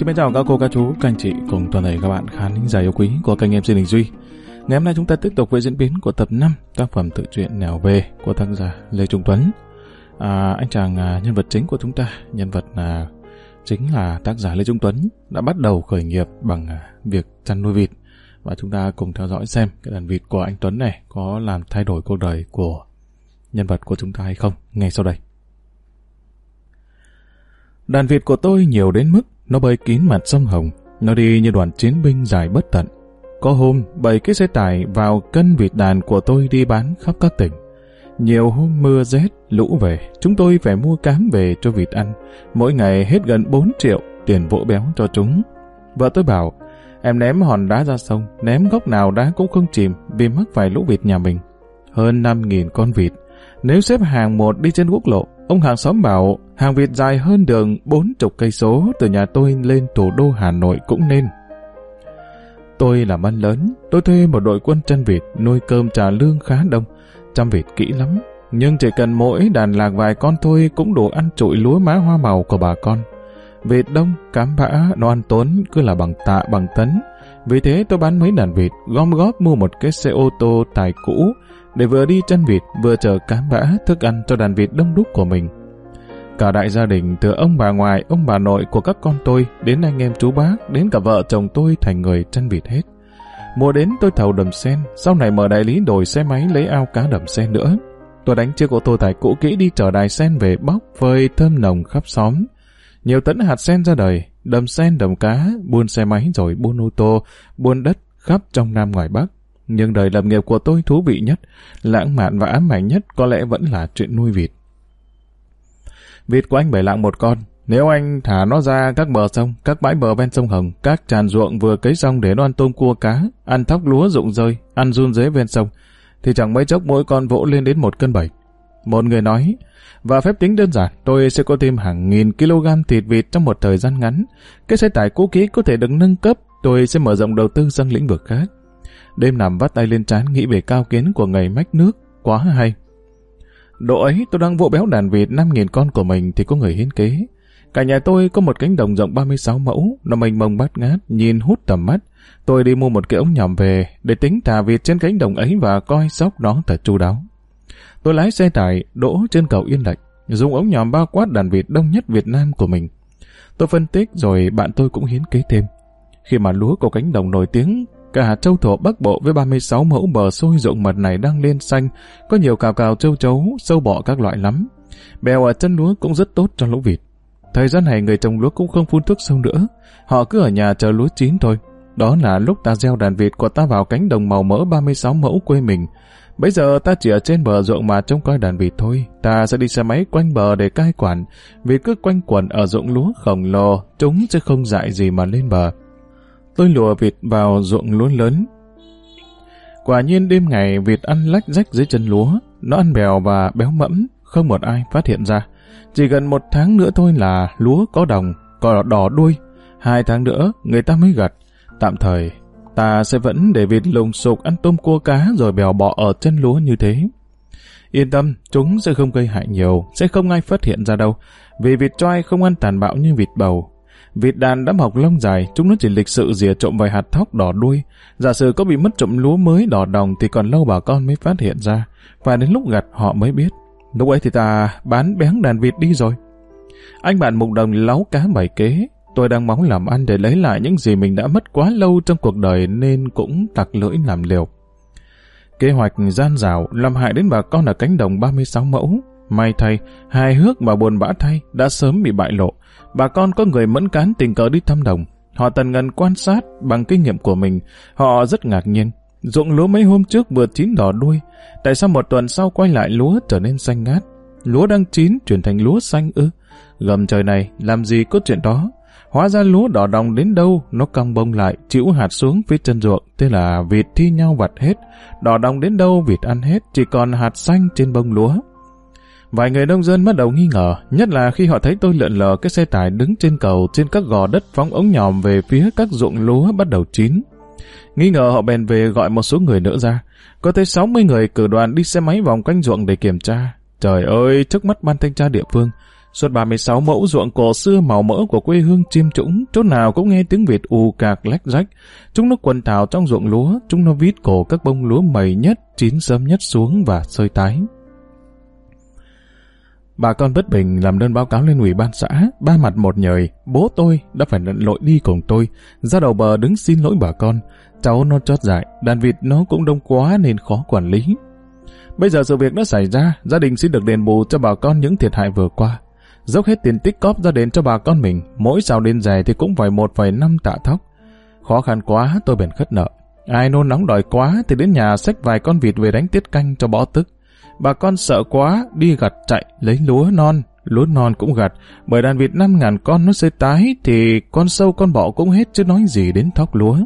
Xin mến chào các cô, các chú, các anh chị cùng toàn thể các bạn khán thính giả yêu quý của kênh em Đình Duy. Ngày hôm nay chúng ta tiếp tục với diễn biến của tập 5 tác phẩm tự truyện Nẻo Về của tác giả Lê Trung Tuấn. À, anh chàng à, nhân vật chính của chúng ta, nhân vật à, chính là tác giả Lê Trung Tuấn đã bắt đầu khởi nghiệp bằng à, việc chăn nuôi vịt và chúng ta cùng theo dõi xem cái đàn vịt của anh Tuấn này có làm thay đổi cuộc đời của nhân vật của chúng ta hay không ngay sau đây. Đàn vịt của tôi nhiều đến mức nó bơi kín mặt sông Hồng, nó đi như đoàn chiến binh dài bất tận. Có hôm, bảy cái xe tải vào cân vịt đàn của tôi đi bán khắp các tỉnh. Nhiều hôm mưa rét, lũ về, chúng tôi phải mua cám về cho vịt ăn. Mỗi ngày hết gần 4 triệu tiền vỗ béo cho chúng. Vợ tôi bảo, em ném hòn đá ra sông, ném góc nào đá cũng không chìm vì mắc phải lũ vịt nhà mình. Hơn 5.000 con vịt. Nếu xếp hàng một đi trên quốc lộ, ông hàng xóm bảo hàng việt dài hơn đường 40 cây số từ nhà tôi lên thủ đô Hà Nội cũng nên. Tôi làm ăn lớn, tôi thuê một đội quân chân vịt, nuôi cơm trả lương khá đông, chăm vịt kỹ lắm. Nhưng chỉ cần mỗi đàn lạc vài con thôi cũng đủ ăn trụi lúa má hoa màu của bà con. Vịt đông, cám bã, nó ăn tốn, cứ là bằng tạ bằng tấn. Vì thế tôi bán mấy đàn vịt, gom góp mua một cái xe ô tô tài cũ, để vừa đi chăn vịt vừa chờ cám bã thức ăn cho đàn vịt đông đúc của mình. Cả đại gia đình từ ông bà ngoại, ông bà nội của các con tôi đến anh em chú bác, đến cả vợ chồng tôi thành người chăn vịt hết. Mùa đến tôi thầu đầm sen, sau này mở đại lý đổi xe máy lấy ao cá đầm sen nữa. Tôi đánh chiếc ô tô tải cũ kỹ đi chở đài sen về bóc phơi thơm nồng khắp xóm. Nhiều tấn hạt sen ra đời, đầm sen đầm cá, buôn xe máy rồi buôn ô tô, buôn đất khắp trong Nam ngoài Bắc. Nhưng đời lập nghiệp của tôi thú vị nhất, lãng mạn và ám ảnh nhất có lẽ vẫn là chuyện nuôi vịt. Vịt của anh bảy lạng một con. Nếu anh thả nó ra các bờ sông, các bãi bờ ven sông Hồng, các tràn ruộng vừa cấy xong để nó ăn tôm cua cá, ăn thóc lúa rụng rơi, ăn run dế ven sông, thì chẳng mấy chốc mỗi con vỗ lên đến một cân bảy. Một người nói, và phép tính đơn giản, tôi sẽ có thêm hàng nghìn kg thịt vịt trong một thời gian ngắn. Cái xe tải cũ kỹ có thể được nâng cấp, tôi sẽ mở rộng đầu tư sang lĩnh vực khác. Đêm nằm vắt tay lên trán nghĩ về cao kiến của ngày mách nước, quá hay. Độ ấy tôi đang vỗ béo đàn vịt 5.000 con của mình thì có người hiến kế. Cả nhà tôi có một cánh đồng rộng 36 mẫu, nó mênh mông bát ngát, nhìn hút tầm mắt. Tôi đi mua một cái ống nhòm về để tính thả vịt trên cánh đồng ấy và coi sóc đó thật chu đáo. Tôi lái xe tải đỗ trên cầu Yên Lệnh, dùng ống nhòm bao quát đàn vịt đông nhất Việt Nam của mình. Tôi phân tích rồi bạn tôi cũng hiến kế thêm. Khi mà lúa của cánh đồng nổi tiếng Cả châu thổ Bắc Bộ với 36 mẫu bờ sôi ruộng mật này đang lên xanh, có nhiều cào cào châu chấu, sâu bọ các loại lắm. Bèo ở chân lúa cũng rất tốt cho lũ vịt. Thời gian này người trồng lúa cũng không phun thuốc sâu nữa, họ cứ ở nhà chờ lúa chín thôi. Đó là lúc ta gieo đàn vịt của ta vào cánh đồng màu mỡ 36 mẫu quê mình. Bây giờ ta chỉ ở trên bờ ruộng mà trông coi đàn vịt thôi. Ta sẽ đi xe máy quanh bờ để cai quản. Vì cứ quanh quẩn ở ruộng lúa khổng lồ, chúng sẽ không dại gì mà lên bờ. Tôi lùa vịt vào ruộng lúa lớn. Quả nhiên đêm ngày vịt ăn lách rách dưới chân lúa, nó ăn bèo và béo mẫm, không một ai phát hiện ra. Chỉ gần một tháng nữa thôi là lúa có đồng, có đỏ đuôi. Hai tháng nữa người ta mới gặt. Tạm thời, ta sẽ vẫn để vịt lùng sục ăn tôm cua cá rồi bèo bọ ở chân lúa như thế. Yên tâm, chúng sẽ không gây hại nhiều, sẽ không ai phát hiện ra đâu. Vì vịt choi không ăn tàn bạo như vịt bầu, Vịt đàn đã mọc lông dài, chúng nó chỉ lịch sự rìa trộm vài hạt thóc đỏ đuôi. Giả sử có bị mất trộm lúa mới đỏ đồng thì còn lâu bà con mới phát hiện ra. Và đến lúc gặt họ mới biết. Lúc ấy thì ta bán bén đàn vịt đi rồi. Anh bạn mục đồng láu cá bảy kế. Tôi đang mong làm ăn để lấy lại những gì mình đã mất quá lâu trong cuộc đời nên cũng tặc lưỡi làm liều. Kế hoạch gian rào làm hại đến bà con ở cánh đồng 36 mẫu. May thay, hài hước và buồn bã thay đã sớm bị bại lộ bà con có người mẫn cán tình cờ đi thăm đồng. Họ tần ngần quan sát bằng kinh nghiệm của mình. Họ rất ngạc nhiên. Ruộng lúa mấy hôm trước vừa chín đỏ đuôi. Tại sao một tuần sau quay lại lúa trở nên xanh ngát? Lúa đang chín chuyển thành lúa xanh ư? Gầm trời này, làm gì có chuyện đó? Hóa ra lúa đỏ đồng đến đâu, nó cong bông lại, chịu hạt xuống phía chân ruộng. Thế là vịt thi nhau vặt hết. Đỏ đồng đến đâu vịt ăn hết, chỉ còn hạt xanh trên bông lúa. Vài người nông dân bắt đầu nghi ngờ, nhất là khi họ thấy tôi lượn lờ cái xe tải đứng trên cầu trên các gò đất phóng ống nhòm về phía các ruộng lúa bắt đầu chín. Nghi ngờ họ bèn về gọi một số người nữa ra. Có tới 60 người cử đoàn đi xe máy vòng quanh ruộng để kiểm tra. Trời ơi, trước mắt ban thanh tra địa phương, Suốt 36 mẫu ruộng cổ xưa màu mỡ của quê hương chiêm trũng, chỗ nào cũng nghe tiếng Việt ù cạc lách rách. Chúng nó quần thảo trong ruộng lúa, chúng nó vít cổ các bông lúa mầy nhất, chín sớm nhất xuống và sơi tái. Bà con bất bình làm đơn báo cáo lên ủy ban xã, ba mặt một nhời, bố tôi đã phải nhận lội đi cùng tôi, ra đầu bờ đứng xin lỗi bà con. Cháu nó chót dại, đàn vịt nó cũng đông quá nên khó quản lý. Bây giờ sự việc đã xảy ra, gia đình xin được đền bù cho bà con những thiệt hại vừa qua. Dốc hết tiền tích cóp ra đền cho bà con mình, mỗi xào đền rẻ thì cũng phải 1,5 tạ thóc. Khó khăn quá, tôi bèn khất nợ. Ai nôn nóng đòi quá thì đến nhà xách vài con vịt về đánh tiết canh cho bỏ tức. Bà con sợ quá, đi gặt chạy, lấy lúa non. Lúa non cũng gặt, bởi đàn vịt năm ngàn con nó sẽ tái thì con sâu con bọ cũng hết chứ nói gì đến thóc lúa.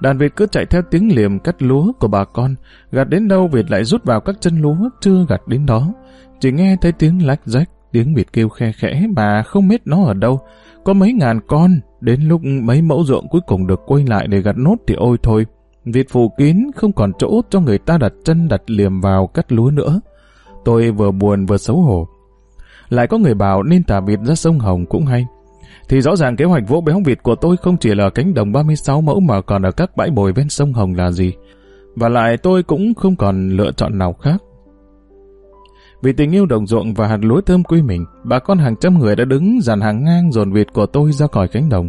Đàn vịt cứ chạy theo tiếng liềm cắt lúa của bà con, gặt đến đâu vịt lại rút vào các chân lúa, chưa gặt đến đó. Chỉ nghe thấy tiếng lách rách, tiếng vịt kêu khe khẽ mà không biết nó ở đâu. Có mấy ngàn con, đến lúc mấy mẫu ruộng cuối cùng được quay lại để gặt nốt thì ôi thôi. Vịt phủ kín không còn chỗ cho người ta đặt chân đặt liềm vào cắt lúa nữa. Tôi vừa buồn vừa xấu hổ. Lại có người bảo nên thả vịt ra sông Hồng cũng hay. Thì rõ ràng kế hoạch vỗ béo vịt của tôi không chỉ là cánh đồng 36 mẫu mà còn ở các bãi bồi ven sông Hồng là gì. Và lại tôi cũng không còn lựa chọn nào khác. Vì tình yêu đồng ruộng và hạt lúa thơm quê mình, bà con hàng trăm người đã đứng dàn hàng ngang dồn vịt của tôi ra khỏi cánh đồng.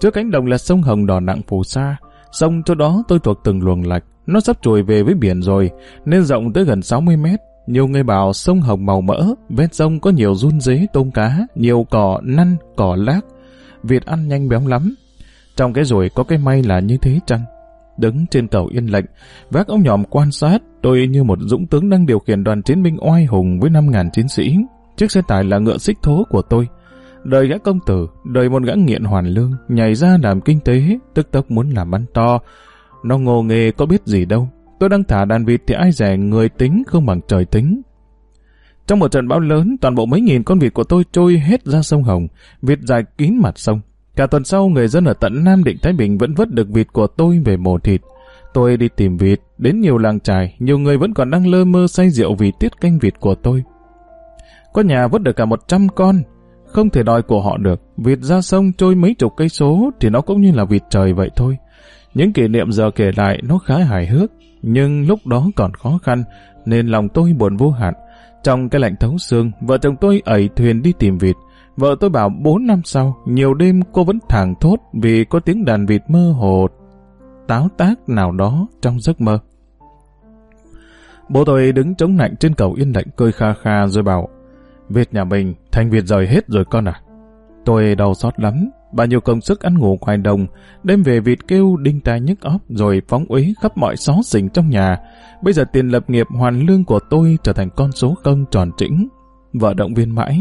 Trước cánh đồng là sông Hồng đỏ nặng phù sa, sông chỗ đó tôi thuộc từng luồng lạch, nó sắp trồi về với biển rồi, nên rộng tới gần 60 mét. Nhiều người bảo sông Hồng màu mỡ, ven sông có nhiều run dế tôm cá, nhiều cỏ năn, cỏ lác. Việt ăn nhanh béo lắm. Trong cái rồi có cái may là như thế chăng? Đứng trên cầu yên lệnh, vác ống nhòm quan sát, tôi như một dũng tướng đang điều khiển đoàn chiến binh oai hùng với 5.000 chiến sĩ. Chiếc xe tải là ngựa xích thố của tôi. Đời gã công tử, đời một gã nghiện hoàn lương, nhảy ra làm kinh tế, tức tốc muốn làm ăn to. Nó ngô nghề có biết gì đâu. Tôi đang thả đàn vịt thì ai rẻ người tính không bằng trời tính. Trong một trận bão lớn, toàn bộ mấy nghìn con vịt của tôi trôi hết ra sông Hồng, vịt dài kín mặt sông. Cả tuần sau, người dân ở tận Nam Định Thái Bình vẫn vớt được vịt của tôi về mổ thịt. Tôi đi tìm vịt, đến nhiều làng trài, nhiều người vẫn còn đang lơ mơ say rượu vì tiết canh vịt của tôi. Có nhà vớt được cả một trăm con, không thể đòi của họ được. Vịt ra sông trôi mấy chục cây số thì nó cũng như là vịt trời vậy thôi. Những kỷ niệm giờ kể lại nó khá hài hước, nhưng lúc đó còn khó khăn, nên lòng tôi buồn vô hạn. Trong cái lạnh thấu xương, vợ chồng tôi ẩy thuyền đi tìm vịt. Vợ tôi bảo 4 năm sau, nhiều đêm cô vẫn thảng thốt vì có tiếng đàn vịt mơ hồ táo tác nào đó trong giấc mơ. Bố tôi đứng chống nạnh trên cầu yên lạnh cười kha kha rồi bảo Việt nhà mình thành Việt rời hết rồi con à. Tôi đau xót lắm, bao nhiêu công sức ăn ngủ ngoài đồng, đêm về vịt kêu đinh tai nhức óc rồi phóng uế khắp mọi xó xỉnh trong nhà. Bây giờ tiền lập nghiệp hoàn lương của tôi trở thành con số công tròn trĩnh. Vợ động viên mãi,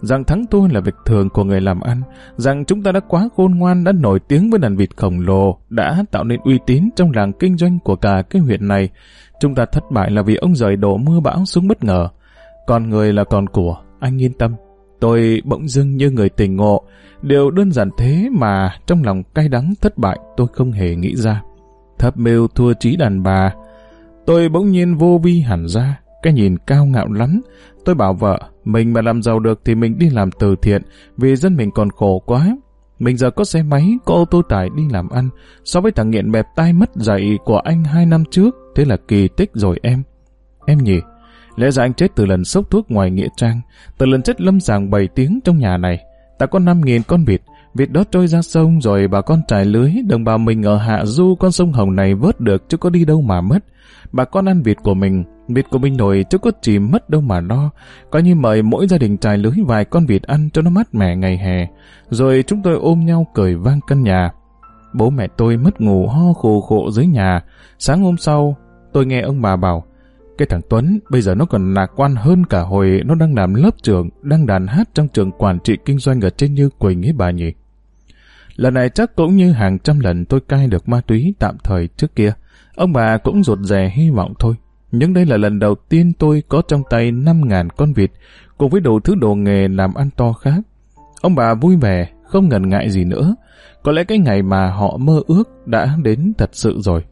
rằng thắng tôi là việc thường của người làm ăn, rằng chúng ta đã quá khôn ngoan, đã nổi tiếng với đàn vịt khổng lồ, đã tạo nên uy tín trong làng kinh doanh của cả cái huyện này. Chúng ta thất bại là vì ông rời đổ mưa bão xuống bất ngờ. Còn người là còn của, anh yên tâm. Tôi bỗng dưng như người tình ngộ, điều đơn giản thế mà trong lòng cay đắng thất bại tôi không hề nghĩ ra. Thập mưu thua trí đàn bà, tôi bỗng nhiên vô vi hẳn ra, cái nhìn cao ngạo lắm. Tôi bảo vợ, mình mà làm giàu được thì mình đi làm từ thiện, vì dân mình còn khổ quá. Mình giờ có xe máy, có ô tô tải đi làm ăn, so với thằng nghiện bẹp tai mất dạy của anh hai năm trước, thế là kỳ tích rồi em. Em nhỉ, lẽ ra anh chết từ lần sốc thuốc ngoài nghĩa trang, từ lần chết lâm sàng 7 tiếng trong nhà này. Ta có 5.000 con vịt, vịt đó trôi ra sông rồi bà con trải lưới, đồng bào mình ở hạ du con sông Hồng này vớt được chứ có đi đâu mà mất. Bà con ăn vịt của mình, Vịt của mình nổi chứ có chỉ mất đâu mà lo. Coi như mời mỗi gia đình trải lưới vài con vịt ăn cho nó mát mẻ ngày hè. Rồi chúng tôi ôm nhau cười vang căn nhà. Bố mẹ tôi mất ngủ ho khổ khổ dưới nhà. Sáng hôm sau, tôi nghe ông bà bảo, cái thằng Tuấn bây giờ nó còn lạc quan hơn cả hồi nó đang làm lớp trưởng, đang đàn hát trong trường quản trị kinh doanh ở trên Như Quỳnh ấy bà nhỉ. Lần này chắc cũng như hàng trăm lần tôi cai được ma túy tạm thời trước kia. Ông bà cũng rụt rè hy vọng thôi. Nhưng đây là lần đầu tiên tôi có trong tay 5.000 con vịt, cùng với đủ thứ đồ nghề làm ăn to khác. Ông bà vui vẻ, không ngần ngại gì nữa. Có lẽ cái ngày mà họ mơ ước đã đến thật sự rồi.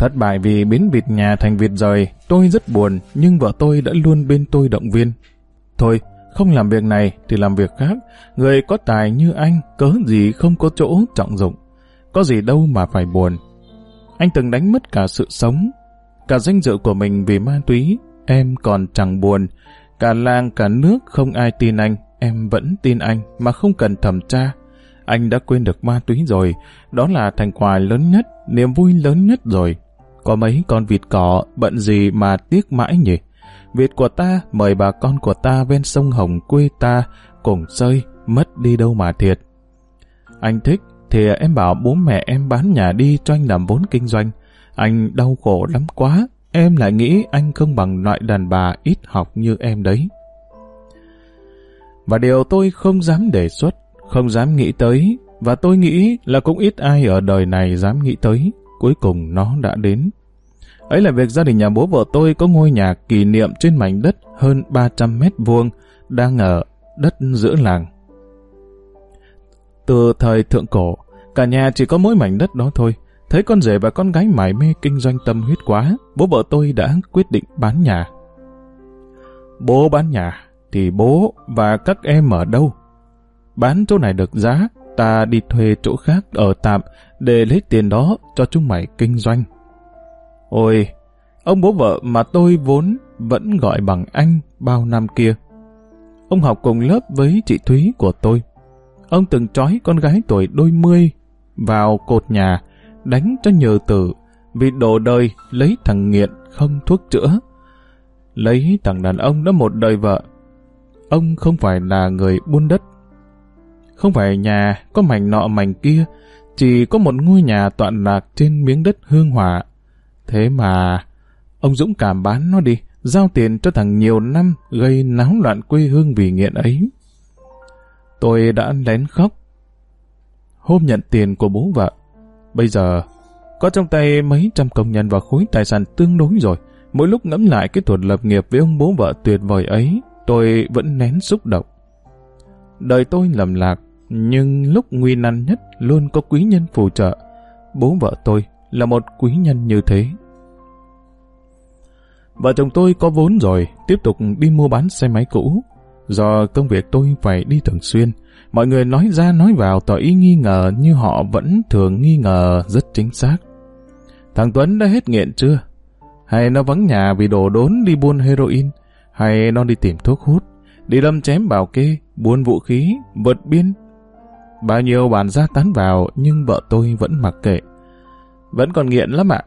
Thất bại vì biến vịt nhà thành vịt rời, tôi rất buồn, nhưng vợ tôi đã luôn bên tôi động viên. Thôi, Không làm việc này thì làm việc khác. Người có tài như anh, cớ gì không có chỗ trọng dụng. Có gì đâu mà phải buồn. Anh từng đánh mất cả sự sống, cả danh dự của mình vì ma túy. Em còn chẳng buồn. Cả làng cả nước không ai tin anh. Em vẫn tin anh mà không cần thẩm tra. Anh đã quên được ma túy rồi. Đó là thành quả lớn nhất, niềm vui lớn nhất rồi. Có mấy con vịt cỏ bận gì mà tiếc mãi nhỉ? Vịt của ta mời bà con của ta ven sông Hồng quê ta cùng sơi, mất đi đâu mà thiệt. Anh thích thì em bảo bố mẹ em bán nhà đi cho anh làm vốn kinh doanh. Anh đau khổ lắm quá, em lại nghĩ anh không bằng loại đàn bà ít học như em đấy. Và điều tôi không dám đề xuất, không dám nghĩ tới, và tôi nghĩ là cũng ít ai ở đời này dám nghĩ tới, cuối cùng nó đã đến. Ấy là việc gia đình nhà bố vợ tôi có ngôi nhà kỷ niệm trên mảnh đất hơn 300 mét vuông đang ở đất giữa làng. Từ thời thượng cổ, cả nhà chỉ có mỗi mảnh đất đó thôi. Thấy con rể và con gái mải mê kinh doanh tâm huyết quá, bố vợ tôi đã quyết định bán nhà. Bố bán nhà, thì bố và các em ở đâu? Bán chỗ này được giá, ta đi thuê chỗ khác ở tạm để lấy tiền đó cho chúng mày kinh doanh. Ôi, ông bố vợ mà tôi vốn vẫn gọi bằng anh bao năm kia. Ông học cùng lớp với chị Thúy của tôi. Ông từng trói con gái tuổi đôi mươi vào cột nhà, đánh cho nhờ tử vì đổ đời lấy thằng nghiện không thuốc chữa. Lấy thằng đàn ông đã một đời vợ. Ông không phải là người buôn đất. Không phải nhà có mảnh nọ mảnh kia, chỉ có một ngôi nhà tọa lạc trên miếng đất hương hỏa Thế mà, ông Dũng cảm bán nó đi, giao tiền cho thằng nhiều năm gây náo loạn quê hương vì nghiện ấy. Tôi đã lén khóc. Hôm nhận tiền của bố vợ, bây giờ có trong tay mấy trăm công nhân và khối tài sản tương đối rồi. Mỗi lúc ngẫm lại cái thuật lập nghiệp với ông bố vợ tuyệt vời ấy, tôi vẫn nén xúc động. Đời tôi lầm lạc, nhưng lúc nguy nan nhất luôn có quý nhân phù trợ. Bố vợ tôi là một quý nhân như thế. Vợ chồng tôi có vốn rồi, tiếp tục đi mua bán xe máy cũ. Do công việc tôi phải đi thường xuyên, mọi người nói ra nói vào tỏ ý nghi ngờ như họ vẫn thường nghi ngờ rất chính xác. Thằng Tuấn đã hết nghiện chưa? Hay nó vắng nhà vì đổ đốn đi buôn heroin? Hay nó đi tìm thuốc hút? Đi đâm chém bảo kê, buôn vũ khí, vượt biên? Bao nhiêu bàn ra tán vào nhưng vợ tôi vẫn mặc kệ. Vẫn còn nghiện lắm ạ.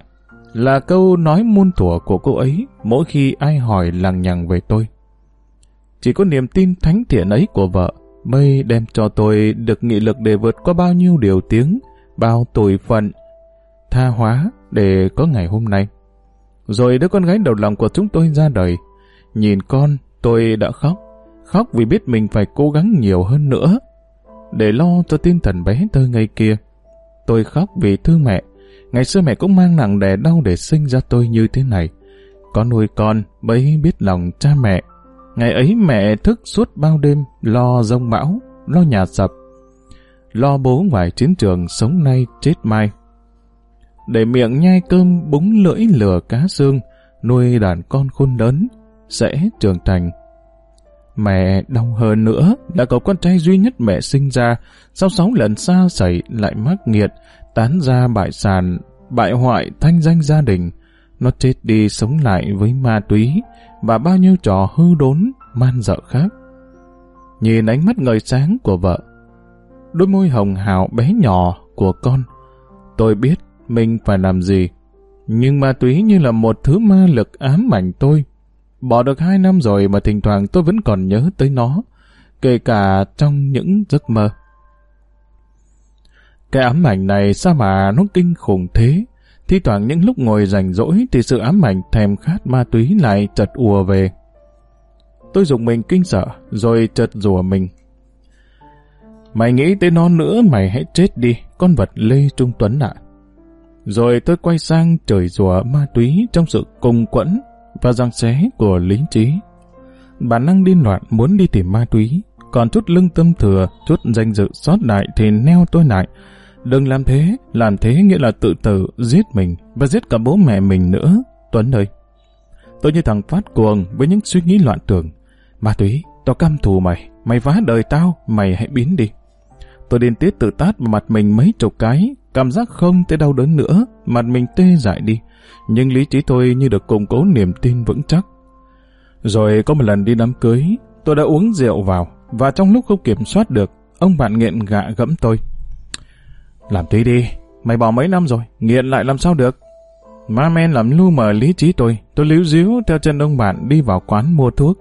Là câu nói muôn thuở của cô ấy mỗi khi ai hỏi lằng nhằng về tôi. Chỉ có niềm tin thánh thiện ấy của vợ mới đem cho tôi được nghị lực để vượt qua bao nhiêu điều tiếng, bao tội phận, tha hóa để có ngày hôm nay. Rồi đứa con gái đầu lòng của chúng tôi ra đời. Nhìn con, tôi đã khóc. Khóc vì biết mình phải cố gắng nhiều hơn nữa để lo cho tinh thần bé thơ ngày kia. Tôi khóc vì thương mẹ, Ngày xưa mẹ cũng mang nặng đè đau để sinh ra tôi như thế này. có nuôi con bấy biết lòng cha mẹ. Ngày ấy mẹ thức suốt bao đêm lo rông bão, lo nhà sập. Lo bố ngoài chiến trường sống nay chết mai. Để miệng nhai cơm búng lưỡi lửa cá xương, nuôi đàn con khôn lớn, sẽ trưởng thành. Mẹ đau hơn nữa là cậu con trai duy nhất mẹ sinh ra, sau sáu lần xa xảy lại mắc nghiệt, tán ra bại sàn, bại hoại thanh danh gia đình. Nó chết đi sống lại với ma túy và bao nhiêu trò hư đốn, man dợ khác. Nhìn ánh mắt ngời sáng của vợ, đôi môi hồng hào bé nhỏ của con, tôi biết mình phải làm gì. Nhưng ma túy như là một thứ ma lực ám ảnh tôi. Bỏ được hai năm rồi mà thỉnh thoảng tôi vẫn còn nhớ tới nó, kể cả trong những giấc mơ. Cái ám ảnh này sao mà nó kinh khủng thế? Thi thoảng những lúc ngồi rảnh rỗi thì sự ám ảnh thèm khát ma túy lại chợt ùa về. Tôi dùng mình kinh sợ, rồi chợt rủa mình. Mày nghĩ tới nó nữa mày hãy chết đi, con vật Lê Trung Tuấn ạ. Rồi tôi quay sang trời rùa ma túy trong sự cùng quẫn và răng xé của lý trí. Bản năng điên loạn muốn đi tìm ma túy, còn chút lưng tâm thừa, chút danh dự sót lại thì neo tôi lại, Đừng làm thế, làm thế nghĩa là tự tử, giết mình và giết cả bố mẹ mình nữa, Tuấn ơi. Tôi như thằng phát cuồng với những suy nghĩ loạn tưởng. Ma túy, Tao căm thù mày, mày phá đời tao, mày hãy biến đi. Tôi điên tiết tự tát vào mặt mình mấy chục cái, cảm giác không tới đau đớn nữa, mặt mình tê dại đi. Nhưng lý trí tôi như được củng cố niềm tin vững chắc. Rồi có một lần đi đám cưới, tôi đã uống rượu vào, và trong lúc không kiểm soát được, ông bạn nghiện gạ gẫm tôi. Làm tí đi, mày bỏ mấy năm rồi, nghiện lại làm sao được. Ma men làm lu mờ lý trí tôi, tôi líu díu theo chân ông bạn đi vào quán mua thuốc.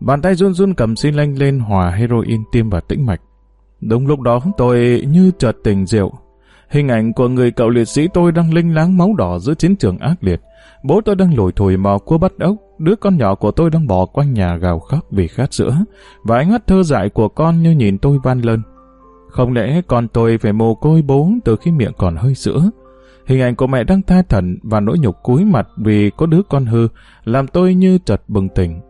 Bàn tay run run cầm xi lanh lên hòa heroin tiêm vào tĩnh mạch. Đúng lúc đó tôi như chợt tỉnh rượu. Hình ảnh của người cậu liệt sĩ tôi đang linh láng máu đỏ giữa chiến trường ác liệt. Bố tôi đang lủi thủi mò cua bắt ốc, đứa con nhỏ của tôi đang bò quanh nhà gào khóc vì khát sữa, và ánh mắt thơ dại của con như nhìn tôi van lơn. Không lẽ con tôi phải mồ côi bố từ khi miệng còn hơi sữa? Hình ảnh của mẹ đang tha thẩn và nỗi nhục cúi mặt vì có đứa con hư, làm tôi như chợt bừng tỉnh.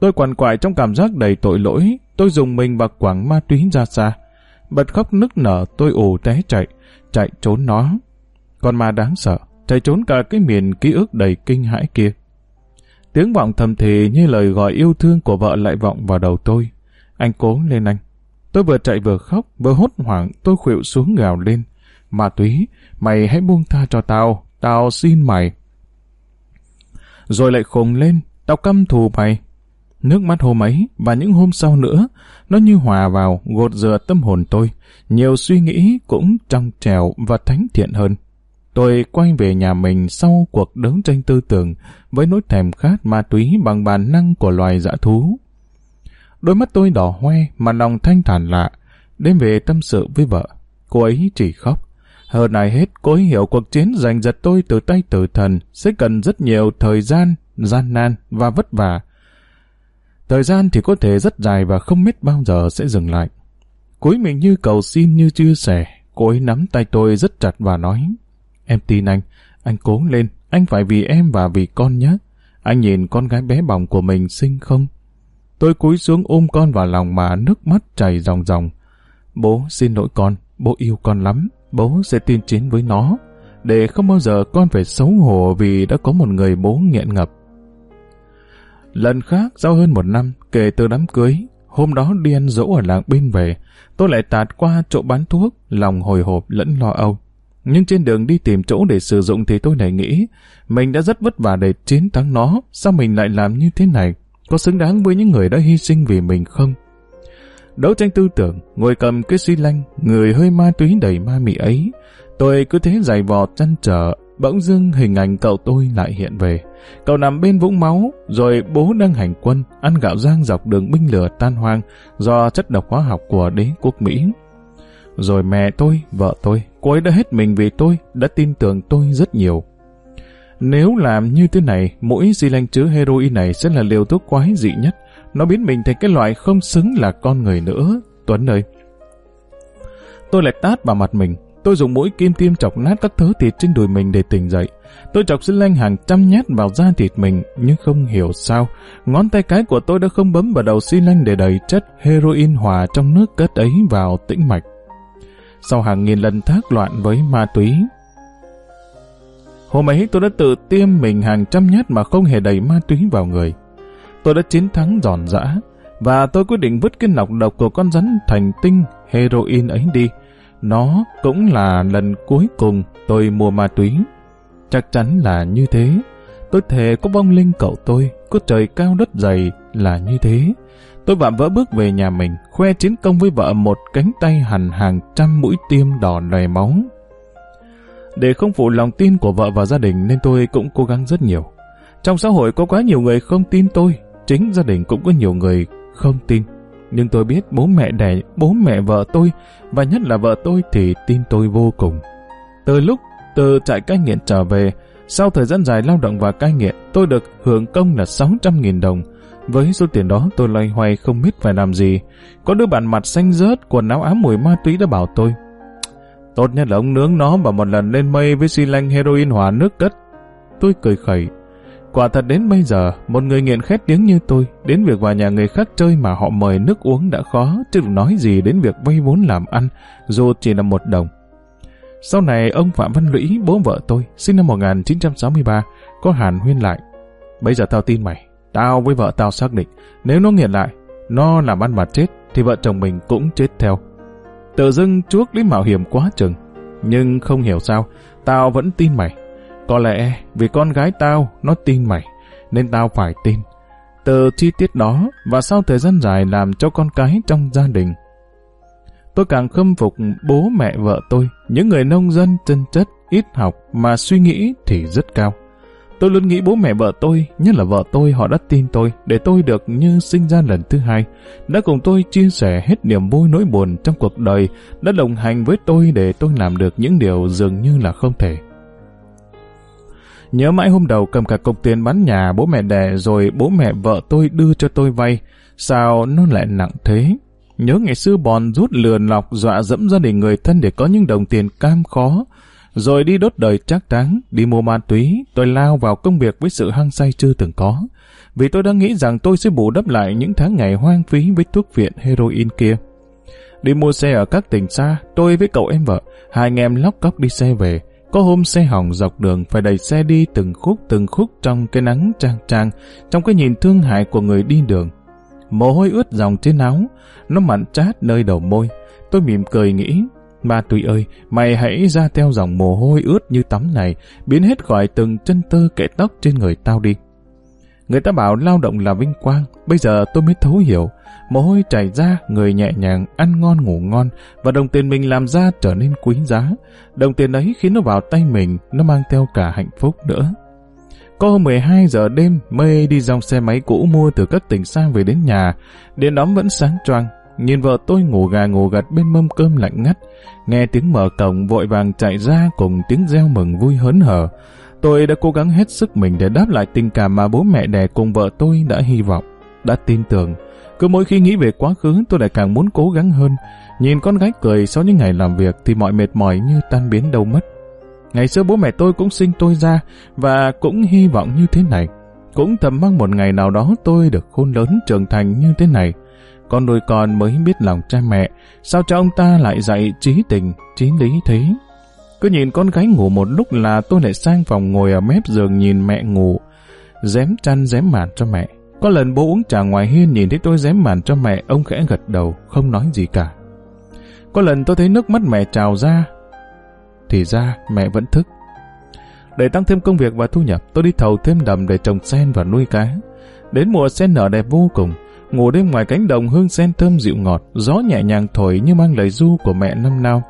Tôi quằn quại trong cảm giác đầy tội lỗi, tôi dùng mình và quảng ma túy ra xa. Bật khóc nức nở, tôi ù té chạy, chạy trốn nó. Con ma đáng sợ, chạy trốn cả cái miền ký ức đầy kinh hãi kia. Tiếng vọng thầm thì như lời gọi yêu thương của vợ lại vọng vào đầu tôi. Anh cố lên anh. Tôi vừa chạy vừa khóc, vừa hốt hoảng, tôi khuỵu xuống gào lên. Ma túy, mày hãy buông tha cho tao, tao xin mày. Rồi lại khùng lên, tao căm thù mày. Nước mắt hôm ấy và những hôm sau nữa, nó như hòa vào, gột rửa tâm hồn tôi. Nhiều suy nghĩ cũng trong trèo và thánh thiện hơn. Tôi quay về nhà mình sau cuộc đấu tranh tư tưởng với nỗi thèm khát ma túy bằng bản năng của loài dã thú. Đôi mắt tôi đỏ hoe mà lòng thanh thản lạ. Đêm về tâm sự với vợ, cô ấy chỉ khóc. Hơn ai hết, cô ấy hiểu cuộc chiến giành giật tôi từ tay tử thần sẽ cần rất nhiều thời gian, gian nan và vất vả. Thời gian thì có thể rất dài và không biết bao giờ sẽ dừng lại. Cuối mình như cầu xin như chia sẻ, cô ấy nắm tay tôi rất chặt và nói Em tin anh, anh cố lên, anh phải vì em và vì con nhé. Anh nhìn con gái bé bỏng của mình xinh không? Tôi cúi xuống ôm con vào lòng mà nước mắt chảy ròng ròng. Bố xin lỗi con, bố yêu con lắm, bố sẽ tin chiến với nó, để không bao giờ con phải xấu hổ vì đã có một người bố nghiện ngập. Lần khác, sau hơn một năm, kể từ đám cưới, hôm đó đi ăn dỗ ở làng bên về, tôi lại tạt qua chỗ bán thuốc, lòng hồi hộp lẫn lo âu. Nhưng trên đường đi tìm chỗ để sử dụng thì tôi lại nghĩ, mình đã rất vất vả để chiến thắng nó, sao mình lại làm như thế này? Có xứng đáng với những người đã hy sinh vì mình không? Đấu tranh tư tưởng, ngồi cầm cái xi lanh, người hơi ma túy đầy ma mị ấy. Tôi cứ thế giày vò chăn trở, bỗng dưng hình ảnh cậu tôi lại hiện về. Cậu nằm bên vũng máu, rồi bố đang hành quân, ăn gạo rang dọc đường binh lửa tan hoang do chất độc hóa học của đế quốc Mỹ. Rồi mẹ tôi, vợ tôi, cô ấy đã hết mình vì tôi, đã tin tưởng tôi rất nhiều. Nếu làm như thế này, mỗi xi lanh chứa heroin này sẽ là liều thuốc quái dị nhất. Nó biến mình thành cái loại không xứng là con người nữa. Tuấn ơi! Tôi lại tát vào mặt mình. Tôi dùng mũi kim tiêm chọc nát các thớ thịt trên đùi mình để tỉnh dậy. Tôi chọc xi lanh hàng trăm nhát vào da thịt mình, nhưng không hiểu sao. Ngón tay cái của tôi đã không bấm vào đầu xi lanh để đẩy chất heroin hòa trong nước cất ấy vào tĩnh mạch. Sau hàng nghìn lần thác loạn với ma túy, Hôm ấy tôi đã tự tiêm mình hàng trăm nhát mà không hề đẩy ma túy vào người. Tôi đã chiến thắng giòn giã, và tôi quyết định vứt cái nọc độc của con rắn thành tinh heroin ấy đi. Nó cũng là lần cuối cùng tôi mua ma túy. Chắc chắn là như thế. Tôi thề có vong linh cậu tôi, có trời cao đất dày là như thế. Tôi vạm vỡ bước về nhà mình, khoe chiến công với vợ một cánh tay hằn hàng trăm mũi tiêm đỏ đầy máu. Để không phụ lòng tin của vợ và gia đình nên tôi cũng cố gắng rất nhiều. Trong xã hội có quá nhiều người không tin tôi, chính gia đình cũng có nhiều người không tin. Nhưng tôi biết bố mẹ đẻ, bố mẹ vợ tôi, và nhất là vợ tôi thì tin tôi vô cùng. Từ lúc từ trại cai nghiện trở về, sau thời gian dài lao động và cai nghiện, tôi được hưởng công là 600.000 đồng. Với số tiền đó tôi loay hoay không biết phải làm gì. Có đứa bạn mặt xanh rớt, quần áo ám mùi ma túy đã bảo tôi, Tốt nhất là ông nướng nó và một lần lên mây với xi lanh heroin hòa nước cất. Tôi cười khẩy. Quả thật đến bây giờ, một người nghiện khét tiếng như tôi, đến việc vào nhà người khác chơi mà họ mời nước uống đã khó, chứ đừng nói gì đến việc vay vốn làm ăn, dù chỉ là một đồng. Sau này, ông Phạm Văn Lũy, bố vợ tôi, sinh năm 1963, có hàn huyên lại. Bây giờ tao tin mày, Tao với vợ tao xác định, nếu nó nghiện lại, nó làm ăn mà chết, thì vợ chồng mình cũng chết theo. Tự dưng chuốc lý mạo hiểm quá chừng. Nhưng không hiểu sao, tao vẫn tin mày. Có lẽ vì con gái tao, nó tin mày, nên tao phải tin. Từ chi tiết đó và sau thời gian dài làm cho con cái trong gia đình. Tôi càng khâm phục bố mẹ vợ tôi, những người nông dân chân chất, ít học mà suy nghĩ thì rất cao. Tôi luôn nghĩ bố mẹ vợ tôi, nhất là vợ tôi họ đã tin tôi để tôi được như sinh ra lần thứ hai, đã cùng tôi chia sẻ hết niềm vui nỗi buồn trong cuộc đời, đã đồng hành với tôi để tôi làm được những điều dường như là không thể. Nhớ mãi hôm đầu cầm cả cục tiền bán nhà bố mẹ đẻ rồi bố mẹ vợ tôi đưa cho tôi vay, sao nó lại nặng thế? Nhớ ngày xưa bòn rút lườn lọc dọa dẫm gia đình người thân để có những đồng tiền cam khó, rồi đi đốt đời chắc táng, đi mua ma túy, tôi lao vào công việc với sự hăng say chưa từng có. Vì tôi đã nghĩ rằng tôi sẽ bù đắp lại những tháng ngày hoang phí với thuốc viện heroin kia. Đi mua xe ở các tỉnh xa, tôi với cậu em vợ, hai anh em lóc cóc đi xe về. Có hôm xe hỏng dọc đường phải đẩy xe đi từng khúc từng khúc trong cái nắng trang trang, trong cái nhìn thương hại của người đi đường. Mồ hôi ướt dòng trên áo, nó mặn chát nơi đầu môi. Tôi mỉm cười nghĩ, Ma tùy ơi, mày hãy ra theo dòng mồ hôi ướt như tắm này, biến hết khỏi từng chân tơ kẻ tóc trên người tao đi. Người ta bảo lao động là vinh quang, bây giờ tôi mới thấu hiểu. Mồ hôi chảy ra, người nhẹ nhàng, ăn ngon ngủ ngon, và đồng tiền mình làm ra trở nên quý giá. Đồng tiền ấy khi nó vào tay mình, nó mang theo cả hạnh phúc nữa. Có hôm 12 giờ đêm, mê đi dòng xe máy cũ mua từ các tỉnh xa về đến nhà. Điện đóm vẫn sáng choang, Nhìn vợ tôi ngủ gà ngủ gật bên mâm cơm lạnh ngắt, nghe tiếng mở cổng vội vàng chạy ra cùng tiếng reo mừng vui hớn hở. Tôi đã cố gắng hết sức mình để đáp lại tình cảm mà bố mẹ đẻ cùng vợ tôi đã hy vọng, đã tin tưởng. Cứ mỗi khi nghĩ về quá khứ tôi lại càng muốn cố gắng hơn. Nhìn con gái cười sau những ngày làm việc thì mọi mệt mỏi như tan biến đâu mất. Ngày xưa bố mẹ tôi cũng sinh tôi ra và cũng hy vọng như thế này. Cũng thầm mong một ngày nào đó tôi được khôn lớn trưởng thành như thế này con nuôi con mới biết lòng cha mẹ, sao cho ông ta lại dạy trí tình, trí lý thế? Cứ nhìn con gái ngủ một lúc là tôi lại sang phòng ngồi ở mép giường nhìn mẹ ngủ, dém chăn dém màn cho mẹ. Có lần bố uống trà ngoài hiên nhìn thấy tôi dém màn cho mẹ, ông khẽ gật đầu, không nói gì cả. Có lần tôi thấy nước mắt mẹ trào ra, thì ra mẹ vẫn thức. Để tăng thêm công việc và thu nhập, tôi đi thầu thêm đầm để trồng sen và nuôi cá. Đến mùa sen nở đẹp vô cùng, Ngủ đêm ngoài cánh đồng hương sen thơm dịu ngọt, gió nhẹ nhàng thổi như mang lời du của mẹ năm nào.